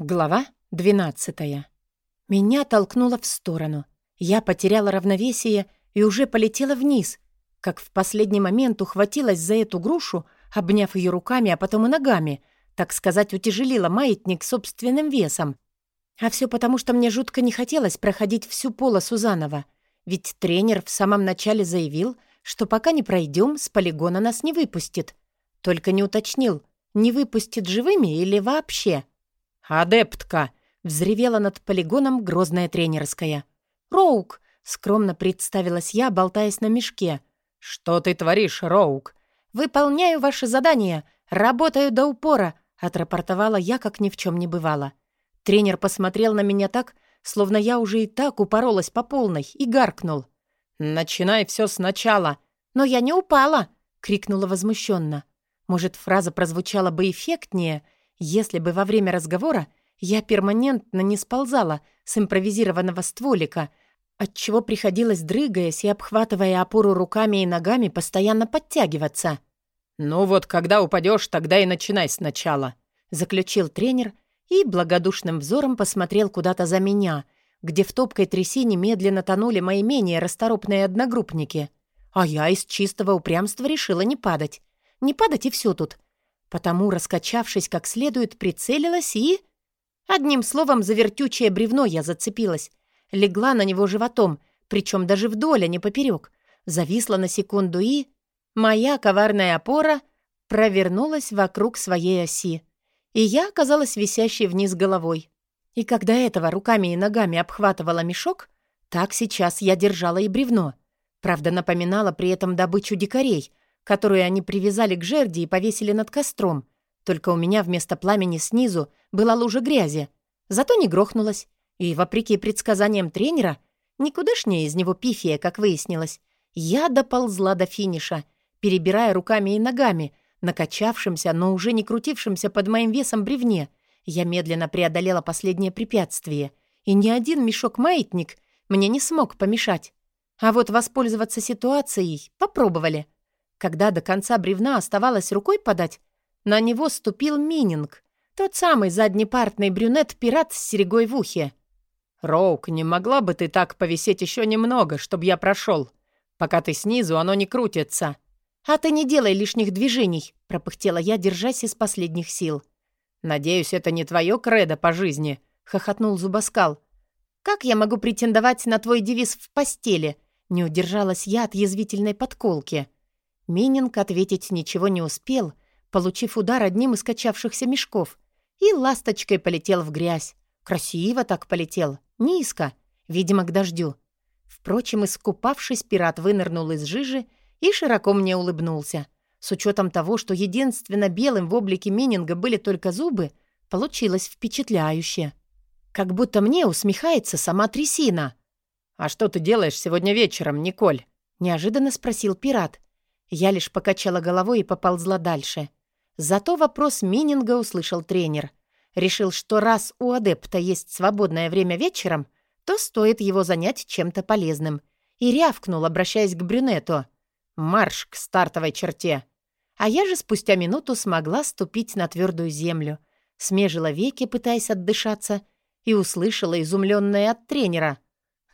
Глава 12. Меня толкнуло в сторону. Я потеряла равновесие и уже полетела вниз, как в последний момент ухватилась за эту грушу, обняв ее руками, а потом и ногами, так сказать, утяжелила маятник собственным весом. А все потому, что мне жутко не хотелось проходить всю полосу заново, ведь тренер в самом начале заявил, что пока не пройдем, с полигона нас не выпустит. Только не уточнил, не выпустит живыми или вообще — «Адептка!» — взревела над полигоном грозная тренерская. «Роук!» — скромно представилась я, болтаясь на мешке. «Что ты творишь, Роук?» «Выполняю ваше задание. Работаю до упора», — отрапортовала я, как ни в чем не бывало. Тренер посмотрел на меня так, словно я уже и так упоролась по полной, и гаркнул. «Начинай все сначала». «Но я не упала!» — крикнула возмущенно. Может, фраза прозвучала бы эффектнее — если бы во время разговора я перманентно не сползала с импровизированного стволика, отчего приходилось, дрыгаясь и обхватывая опору руками и ногами, постоянно подтягиваться. «Ну вот, когда упадешь, тогда и начинай сначала», — заключил тренер и благодушным взором посмотрел куда-то за меня, где в топкой трясине медленно тонули мои менее расторопные одногруппники. А я из чистого упрямства решила не падать. Не падать и все тут — Потому, раскачавшись как следует, прицелилась и... Одним словом, за вертючее бревно я зацепилась. Легла на него животом, причем даже вдоль, а не поперек. Зависла на секунду и... Моя коварная опора провернулась вокруг своей оси. И я оказалась висящей вниз головой. И когда этого руками и ногами обхватывала мешок, так сейчас я держала и бревно. Правда, напоминала при этом добычу дикарей, которую они привязали к жерди и повесили над костром. Только у меня вместо пламени снизу была лужа грязи. Зато не грохнулась. И, вопреки предсказаниям тренера, никудышнее из него пифия, как выяснилось, я доползла до финиша, перебирая руками и ногами, накачавшимся, но уже не крутившимся под моим весом бревне. Я медленно преодолела последнее препятствие, и ни один мешок-маятник мне не смог помешать. А вот воспользоваться ситуацией попробовали — когда до конца бревна оставалось рукой подать, на него ступил Мининг, тот самый заднепартный брюнет-пират с серегой в ухе. «Роук, не могла бы ты так повисеть еще немного, чтобы я прошел? Пока ты снизу, оно не крутится». «А ты не делай лишних движений», — пропыхтела я, держась из последних сил. «Надеюсь, это не твое кредо по жизни», — хохотнул Зубоскал. «Как я могу претендовать на твой девиз в постели?» — не удержалась я от язвительной подколки. Мининг ответить ничего не успел, получив удар одним из качавшихся мешков, и ласточкой полетел в грязь. Красиво так полетел, низко, видимо, к дождю. Впрочем, искупавшись, пират вынырнул из жижи и широко мне улыбнулся. С учетом того, что единственно белым в облике Мининга были только зубы, получилось впечатляюще. Как будто мне усмехается сама трясина. «А что ты делаешь сегодня вечером, Николь?» — неожиданно спросил пират. Я лишь покачала головой и поползла дальше. Зато вопрос Мининга услышал тренер. Решил, что раз у адепта есть свободное время вечером, то стоит его занять чем-то полезным. И рявкнул, обращаясь к брюнету. «Марш к стартовой черте!» А я же спустя минуту смогла ступить на твердую землю. Смежила веки, пытаясь отдышаться, и услышала изумленное от тренера.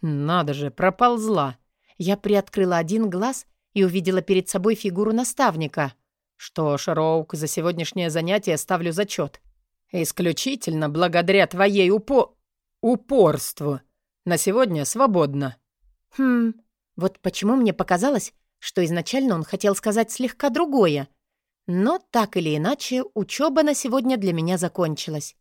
«Надо же, проползла!» Я приоткрыла один глаз и увидела перед собой фигуру наставника. «Что ж, Роук, за сегодняшнее занятие ставлю зачет. Исключительно благодаря твоей упо... упорству. На сегодня свободно». «Хм, вот почему мне показалось, что изначально он хотел сказать слегка другое. Но так или иначе, учеба на сегодня для меня закончилась.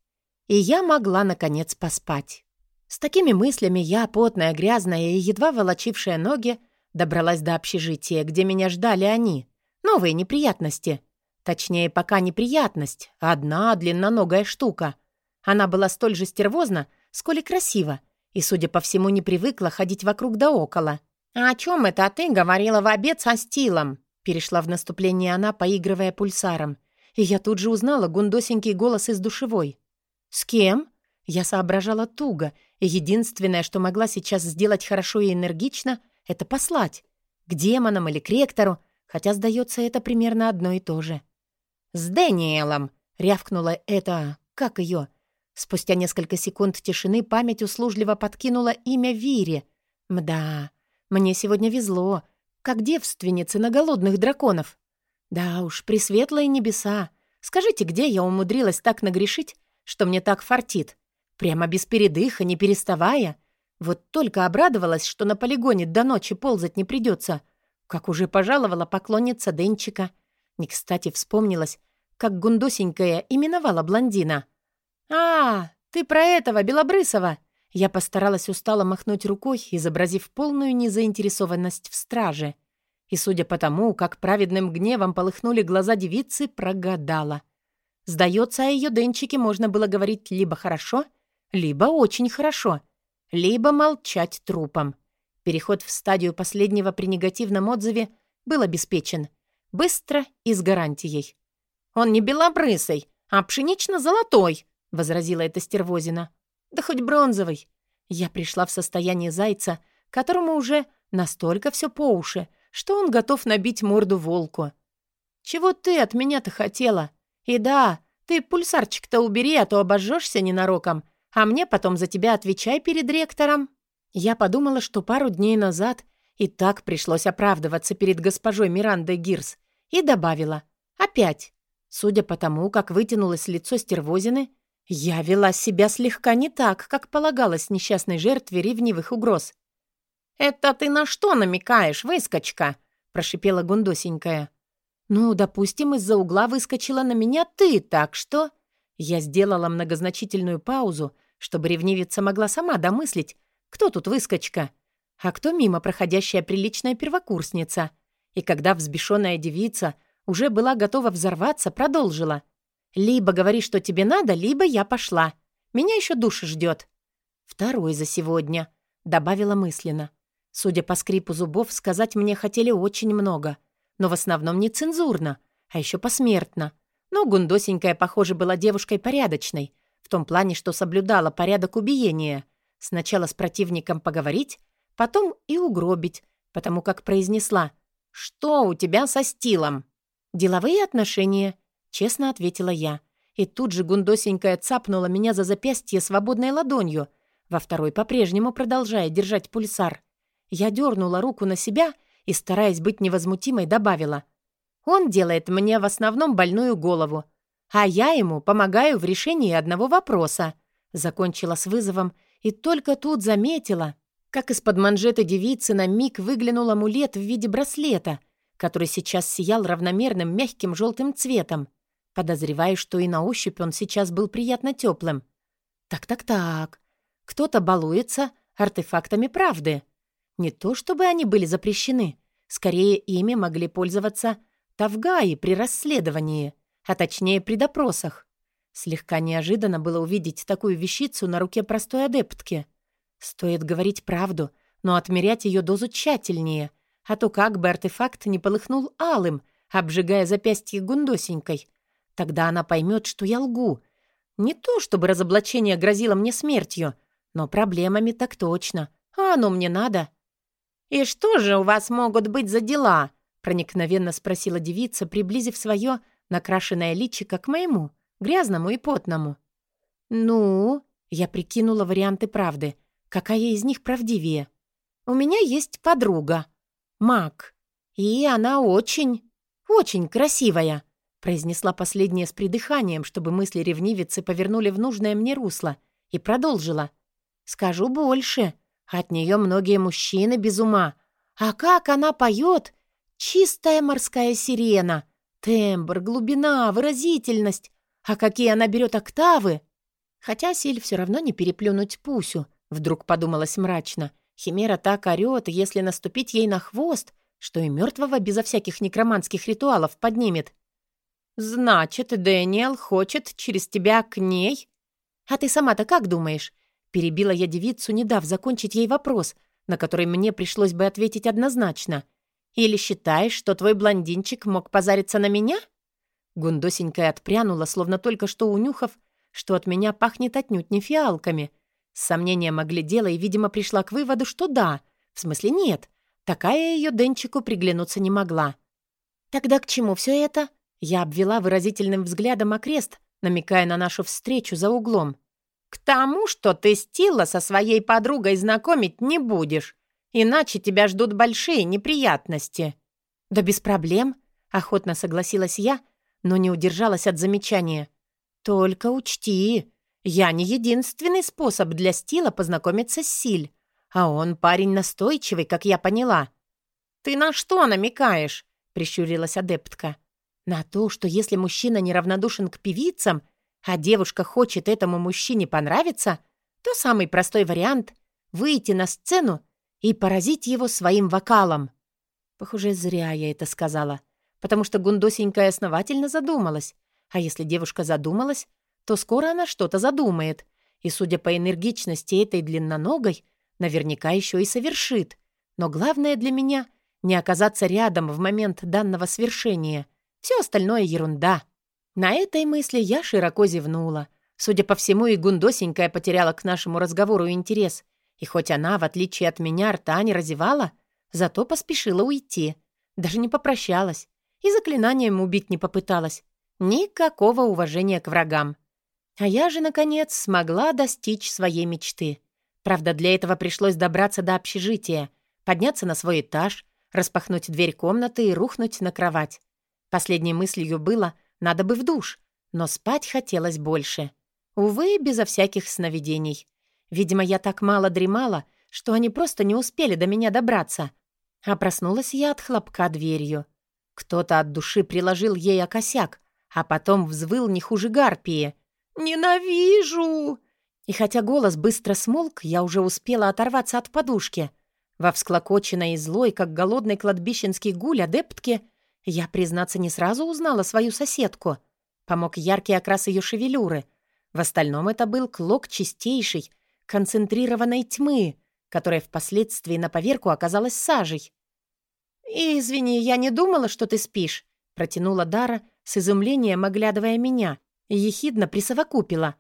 И я могла, наконец, поспать. С такими мыслями я, потная, грязная и едва волочившая ноги, Добралась до общежития, где меня ждали они. Новые неприятности. Точнее, пока неприятность. Одна длинноногая штука. Она была столь же стервозна, сколь и красива, и, судя по всему, не привыкла ходить вокруг да около. «А о чем это ты говорила в обед со стилом?» Перешла в наступление она, поигрывая пульсаром. И я тут же узнала гундосенький голос из душевой. «С кем?» Я соображала туго, и единственное, что могла сейчас сделать хорошо и энергично — это послать. К демонам или к ректору, хотя, сдается, это примерно одно и то же. «С Дэниелом!» — рявкнула это... Как ее? Спустя несколько секунд тишины память услужливо подкинула имя Вири. Мда, мне сегодня везло, как девственнице на голодных драконов. Да уж, пресветлые небеса. Скажите, где я умудрилась так нагрешить, что мне так фартит? Прямо без передыха, не переставая. Вот только обрадовалась, что на полигоне до ночи ползать не придется, как уже пожаловала поклонница Денчика. Не кстати вспомнилась, как гундосенькая именовала блондина. «А, ты про этого, Белобрысова!» Я постаралась устало махнуть рукой, изобразив полную незаинтересованность в страже. И, судя по тому, как праведным гневом полыхнули глаза девицы, прогадала. Сдается, о ее Денчике можно было говорить либо хорошо, либо очень хорошо, либо молчать трупом. Переход в стадию последнего при негативном отзыве был обеспечен. Быстро и с гарантией. «Он не белобрысый, а пшенично-золотой», — возразила эта стервозина. «Да хоть бронзовый». Я пришла в состояние зайца, которому уже настолько все по уши, что он готов набить морду волку. «Чего ты от меня-то хотела? И да, ты пульсарчик-то убери, а то обожжешься ненароком, а мне потом за тебя отвечай перед ректором». Я подумала, что пару дней назад и так пришлось оправдываться перед госпожой Мирандой Гирс, и добавила «Опять». Судя по тому, как вытянулось лицо стервозины, я вела себя слегка не так, как полагалось несчастной жертве ревнивых угроз. «Это ты на что намекаешь, выскочка?» — прошипела гундосенькая. «Ну, допустим, из-за угла выскочила на меня ты, так что...» Я сделала многозначительную паузу, чтобы ревнивица могла сама домыслить, кто тут выскочка, а кто мимо проходящая приличная первокурсница. И когда взбешенная девица уже была готова взорваться, продолжила. «Либо говори, что тебе надо, либо я пошла. Меня еще душа ждет». «Второй за сегодня», — добавила мысленно. Судя по скрипу зубов, сказать мне хотели очень много, но в основном не цензурно, а еще посмертно. Но Гундосенькая, похоже, была девушкой порядочной, том плане, что соблюдала порядок убиения. Сначала с противником поговорить, потом и угробить, потому как произнесла «Что у тебя со стилом?» «Деловые отношения», — честно ответила я. И тут же Гундосенькая цапнула меня за запястье свободной ладонью, во второй по-прежнему продолжая держать пульсар. Я дернула руку на себя и, стараясь быть невозмутимой, добавила. «Он делает мне в основном больную голову, а я ему помогаю в решении одного вопроса», закончила с вызовом и только тут заметила, как из-под манжеты девицы на миг выглянул амулет в виде браслета, который сейчас сиял равномерным мягким желтым цветом. Подозреваю, что и на ощупь он сейчас был приятно теплым. Так-так-так. Кто-то балуется артефактами правды. Не то чтобы они были запрещены. Скорее, ими могли пользоваться тавгаи при расследовании, а точнее при допросах. Слегка неожиданно было увидеть такую вещицу на руке простой адептки. Стоит говорить правду, но отмерять ее дозу тщательнее, а то как бы артефакт не полыхнул алым, обжигая запястье гундосенькой. Тогда она поймет, что я лгу. Не то, чтобы разоблачение грозило мне смертью, но проблемами так точно. А оно мне надо. «И что же у вас могут быть за дела?» — проникновенно спросила девица, приблизив свое накрашенное личико к моему — грязному и потному. «Ну?» — я прикинула варианты правды. Какая из них правдивее? «У меня есть подруга. Мак. И она очень, очень красивая», — произнесла последнее с придыханием, чтобы мысли ревнивицы повернули в нужное мне русло, и продолжила. «Скажу больше. От нее многие мужчины без ума. А как она поет! Чистая морская сирена!» Тембр, глубина, выразительность. А какие она берет октавы! Хотя Силь все равно не переплюнуть Пусю, вдруг подумалось мрачно. Химера так орёт, если наступить ей на хвост, что и мертвого безо всяких некроманских ритуалов поднимет. «Значит, Дэниел хочет через тебя к ней?» «А ты сама-то как думаешь?» Перебила я девицу, не дав закончить ей вопрос, на который мне пришлось бы ответить однозначно. «Или считаешь, что твой блондинчик мог позариться на меня?» Гундосенькая отпрянула, словно только что унюхав, что от меня пахнет отнюдь не фиалками. С сомнением оглядела и, видимо, пришла к выводу, что да, в смысле нет. Такая ее Денчику приглянуться не могла. «Тогда к чему все это?» Я обвела выразительным взглядом окрест, намекая на нашу встречу за углом. «К тому, что ты Стила со своей подругой знакомить не будешь, иначе тебя ждут большие неприятности». «Да без проблем», — охотно согласилась я, но не удержалась от замечания. «Только учти, я не единственный способ для Стила познакомиться с Силь, а он парень настойчивый, как я поняла». «Ты на что намекаешь?» — прищурилась адептка. «На то, что если мужчина неравнодушен к певицам, а девушка хочет этому мужчине понравиться, то самый простой вариант — выйти на сцену и поразить его своим вокалом». Похоже, зря я это сказала, потому что Гундосенькая основательно задумалась. А если девушка задумалась, то скоро она что-то задумает. И, судя по энергичности этой длинноногой, наверняка еще и совершит. Но главное для меня — не оказаться рядом в момент данного свершения. Все остальное — ерунда. На этой мысли я широко зевнула. Судя по всему, и Гундосенькая потеряла к нашему разговору интерес. И хоть она, в отличие от меня, рта не разевала, зато поспешила уйти. Даже не попрощалась. И заклинанием убить не попыталась. Никакого уважения к врагам. А я же, наконец, смогла достичь своей мечты. Правда, для этого пришлось добраться до общежития, подняться на свой этаж, распахнуть дверь комнаты и рухнуть на кровать. Последней мыслью было «надо бы в душ», но спать хотелось больше. Увы, безо всяких сновидений. Видимо, я так мало дремала, что они просто не успели до меня добраться. А проснулась я от хлопка дверью. Кто-то от души приложил ей о косяк, а потом взвыл не хуже гарпии. «Ненавижу!» И хотя голос быстро смолк, я уже успела оторваться от подушки. Во всклокоченной и злой, как голодный кладбищенский гуль адептке, я, признаться, не сразу узнала свою соседку. Помог яркий окрас ее шевелюры. В остальном это был клок чистейшей, концентрированной тьмы, которая впоследствии на поверку оказалась сажей. «Извини, я не думала, что ты спишь», — протянула Дара, с изумлением оглядывая меня, и ехидно присовокупила.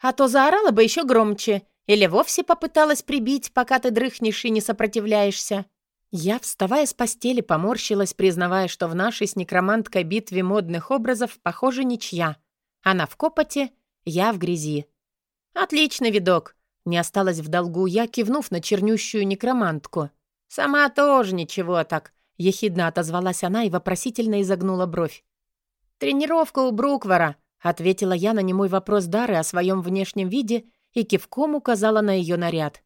«А то заорала бы еще громче, или вовсе попыталась прибить, пока ты дрыхнешь и не сопротивляешься». Я, вставая с постели, поморщилась, признавая, что в нашей с некроманткой битве модных образов, похоже, ничья. Она в копоте, я в грязи. «Отличный видок!» Не осталось в долгу я, кивнув на чернющую некромантку. «Сама тоже ничего так», — ехидно отозвалась она и вопросительно изогнула бровь. «Тренировка у Бруквара», — ответила я на немой вопрос Дары о своем внешнем виде и кивком указала на ее наряд.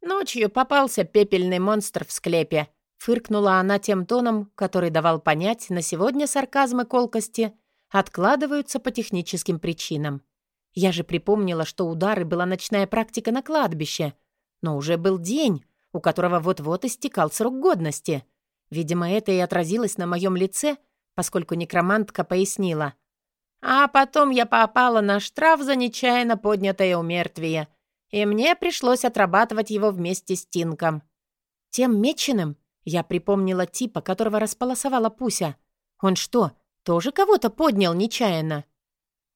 «Ночью попался пепельный монстр в склепе», — фыркнула она тем тоном, который давал понять, на сегодня сарказмы колкости откладываются по техническим причинам. Я же припомнила, что у Дары была ночная практика на кладбище, но уже был день, у которого вот-вот истекал срок годности. Видимо, это и отразилось на моем лице — поскольку некромантка пояснила. «А потом я попала на штраф за нечаянно поднятое умертвие, и мне пришлось отрабатывать его вместе с Тинком». «Тем меченым?» Я припомнила типа, которого располосовала Пуся. «Он что, тоже кого-то поднял нечаянно?»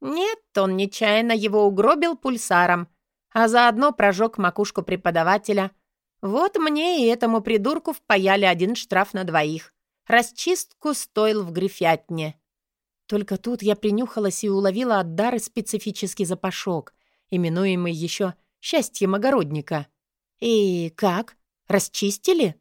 «Нет, он нечаянно его угробил пульсаром, а заодно прожег макушку преподавателя. Вот мне и этому придурку впаяли один штраф на двоих. Расчистку стоил в грифятне. Только тут я принюхалась и уловила от Дары специфический запашок, именуемый еще «счастьем огородника». «И как? Расчистили?»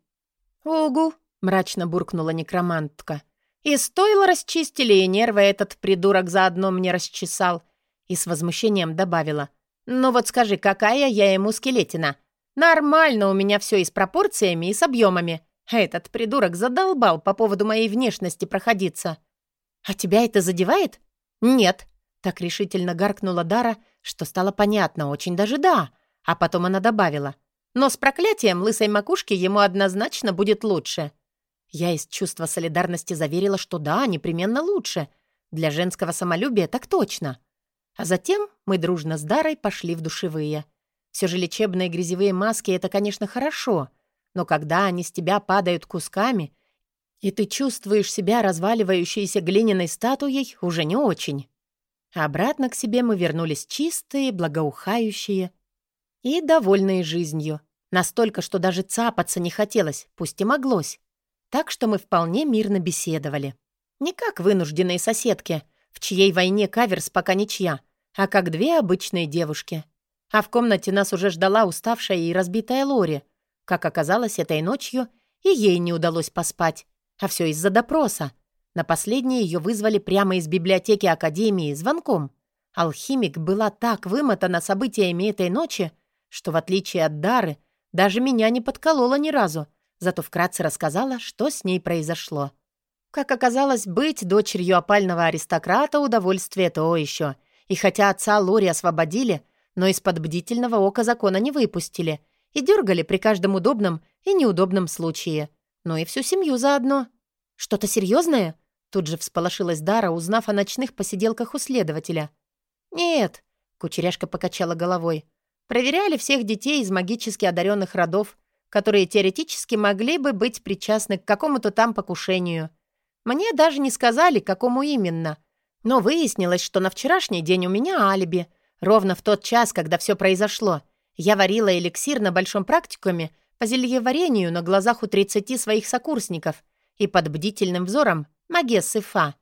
«Угу», — мрачно буркнула некромантка. «И стоило расчистили, и нервы этот придурок заодно мне расчесал». И с возмущением добавила. «Ну вот скажи, какая я ему скелетина? Нормально у меня все и с пропорциями, и с объемами. Этот придурок задолбал по поводу моей внешности проходиться. А тебя это задевает? Нет. Так решительно гаркнула Дара, что стало понятно, очень даже да. А потом она добавила. Но с проклятием лысой макушки ему однозначно будет лучше. Я из чувства солидарности заверила, что да, непременно лучше. Для женского самолюбия так точно. А затем мы дружно с Дарой пошли в душевые. Все же лечебные грязевые маски — это, конечно, хорошо — но когда они с тебя падают кусками, и ты чувствуешь себя разваливающейся глиняной статуей, уже не очень. Обратно к себе мы вернулись чистые, благоухающие и довольные жизнью. Настолько, что даже цапаться не хотелось, пусть и моглось. Так что мы вполне мирно беседовали. Не как вынужденные соседки, в чьей войне каверс пока ничья, а как две обычные девушки. А в комнате нас уже ждала уставшая и разбитая Лори. Как оказалось, этой ночью и ей не удалось поспать. А все из-за допроса. На последнее ее вызвали прямо из библиотеки Академии звонком. Алхимик была так вымотана событиями этой ночи, что, в отличие от Дары, даже меня не подколола ни разу, зато вкратце рассказала, что с ней произошло. Как оказалось, быть дочерью опального аристократа — удовольствие то еще. И хотя отца Лори освободили, но из-под бдительного ока закона не выпустили и дергали при каждом удобном и неудобном случае. Ну и всю семью заодно. «Что-то серьезное? Тут же всполошилась Дара, узнав о ночных посиделках у следователя. «Нет», — кучеряшка покачала головой. «Проверяли всех детей из магически одаренных родов, которые теоретически могли бы быть причастны к какому-то там покушению. Мне даже не сказали, какому именно. Но выяснилось, что на вчерашний день у меня алиби. Ровно в тот час, когда все произошло. Я варила эликсир на большом практикуме по зельеварению на глазах у 30 своих сокурсников и под бдительным взором Магессы Фа.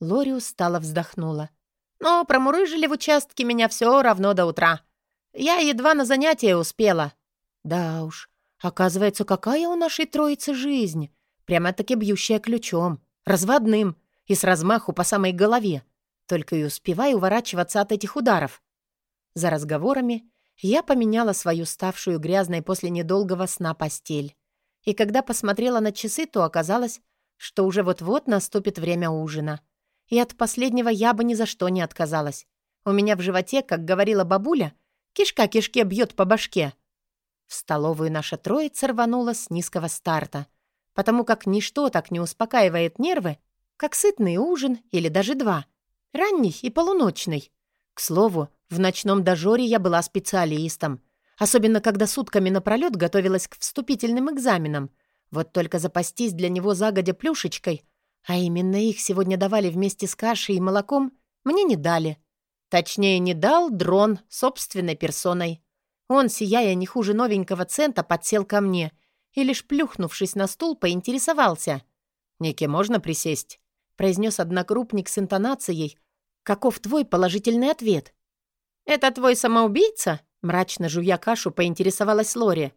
Лори устало вздохнула. Но промурыжили в участке меня все равно до утра. Я едва на занятия успела. Да уж, оказывается, какая у нашей троицы жизнь. Прямо-таки бьющая ключом разводным и с размаху по самой голове. Только и успеваю уворачиваться от этих ударов. За разговорами я поменяла свою ставшую грязной после недолгого сна постель. И когда посмотрела на часы, то оказалось, что уже вот-вот наступит время ужина. И от последнего я бы ни за что не отказалась. У меня в животе, как говорила бабуля, кишка кишке бьет по башке. В столовую наша троица рванула с низкого старта — потому как ничто так не успокаивает нервы, как сытный ужин или даже два, ранний и полуночный. К слову, в ночном дожоре я была специалистом, особенно когда сутками напролёт готовилась к вступительным экзаменам. Вот только запастись для него загодя плюшечкой, а именно их сегодня давали вместе с кашей и молоком, мне не дали. Точнее, не дал дрон собственной персоной. Он, сияя не хуже новенького цента, подсел ко мне и, лишь плюхнувшись на стул, поинтересовался. «Ники, можно присесть?» — произнес однокрупник с интонацией. «Каков твой положительный ответ?» «Это твой самоубийца?» — мрачно жуя кашу, поинтересовалась Лори.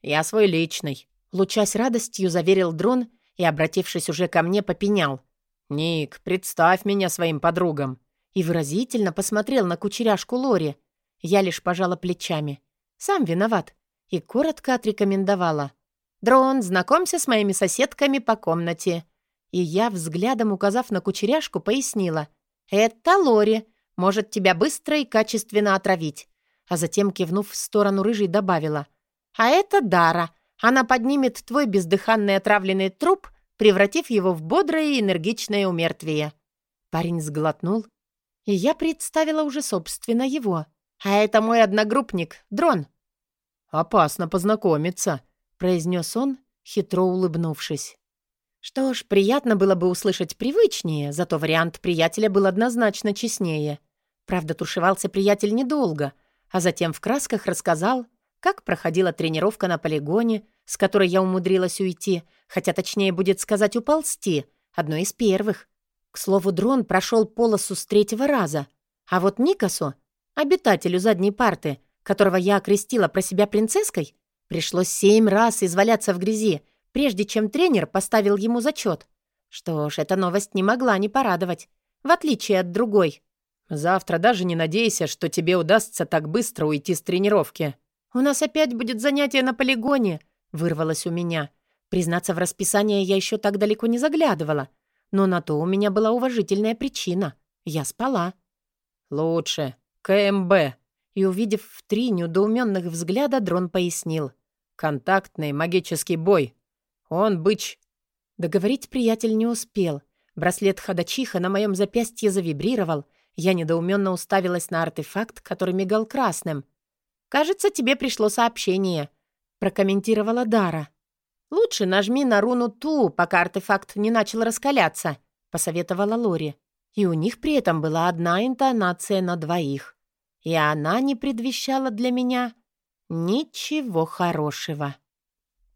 «Я свой личный», — лучась радостью, заверил дрон и, обратившись уже ко мне, попенял. «Ник, представь меня своим подругам». И выразительно посмотрел на кучеряшку Лори. Я лишь пожала плечами. «Сам виноват». И коротко отрекомендовала. «Дрон, знакомься с моими соседками по комнате». И я, взглядом указав на кучеряшку, пояснила. «Это Лори. Может тебя быстро и качественно отравить». А затем, кивнув в сторону рыжей, добавила. «А это Дара. Она поднимет твой бездыханный отравленный труп, превратив его в бодрое и энергичное умертвие». Парень сглотнул, и я представила уже, собственно, его. «А это мой одногруппник, Дрон». «Опасно познакомиться», произнес он, хитро улыбнувшись. Что ж, приятно было бы услышать привычнее, зато вариант приятеля был однозначно честнее. Правда, тушевался приятель недолго, а затем в красках рассказал, как проходила тренировка на полигоне, с которой я умудрилась уйти, хотя точнее будет сказать уползти, одной из первых. К слову, дрон прошел полосу с третьего раза, а вот Никасу, обитателю задней парты, которого я окрестила про себя принцесской, Пришлось семь раз изваляться в грязи, прежде чем тренер поставил ему зачет. Что ж, эта новость не могла не порадовать, в отличие от другой. «Завтра даже не надейся, что тебе удастся так быстро уйти с тренировки». «У нас опять будет занятие на полигоне», — вырвалось у меня. Признаться, в расписание я еще так далеко не заглядывала. Но на то у меня была уважительная причина. Я спала. «Лучше. КМБ». И, увидев в три недоуменных взгляда, дрон пояснил. Контактный магический бой. Он быч...» Договорить приятель не успел. Браслет ходачиха на моем запястье завибрировал. Я недоуменно уставилась на артефакт, который мигал красным. «Кажется, тебе пришло сообщение», — прокомментировала Дара. «Лучше нажми на руну Ту, пока артефакт не начал раскаляться», — посоветовала Лори. И у них при этом была одна интонация на двоих. И она не предвещала для меня Ничего хорошего.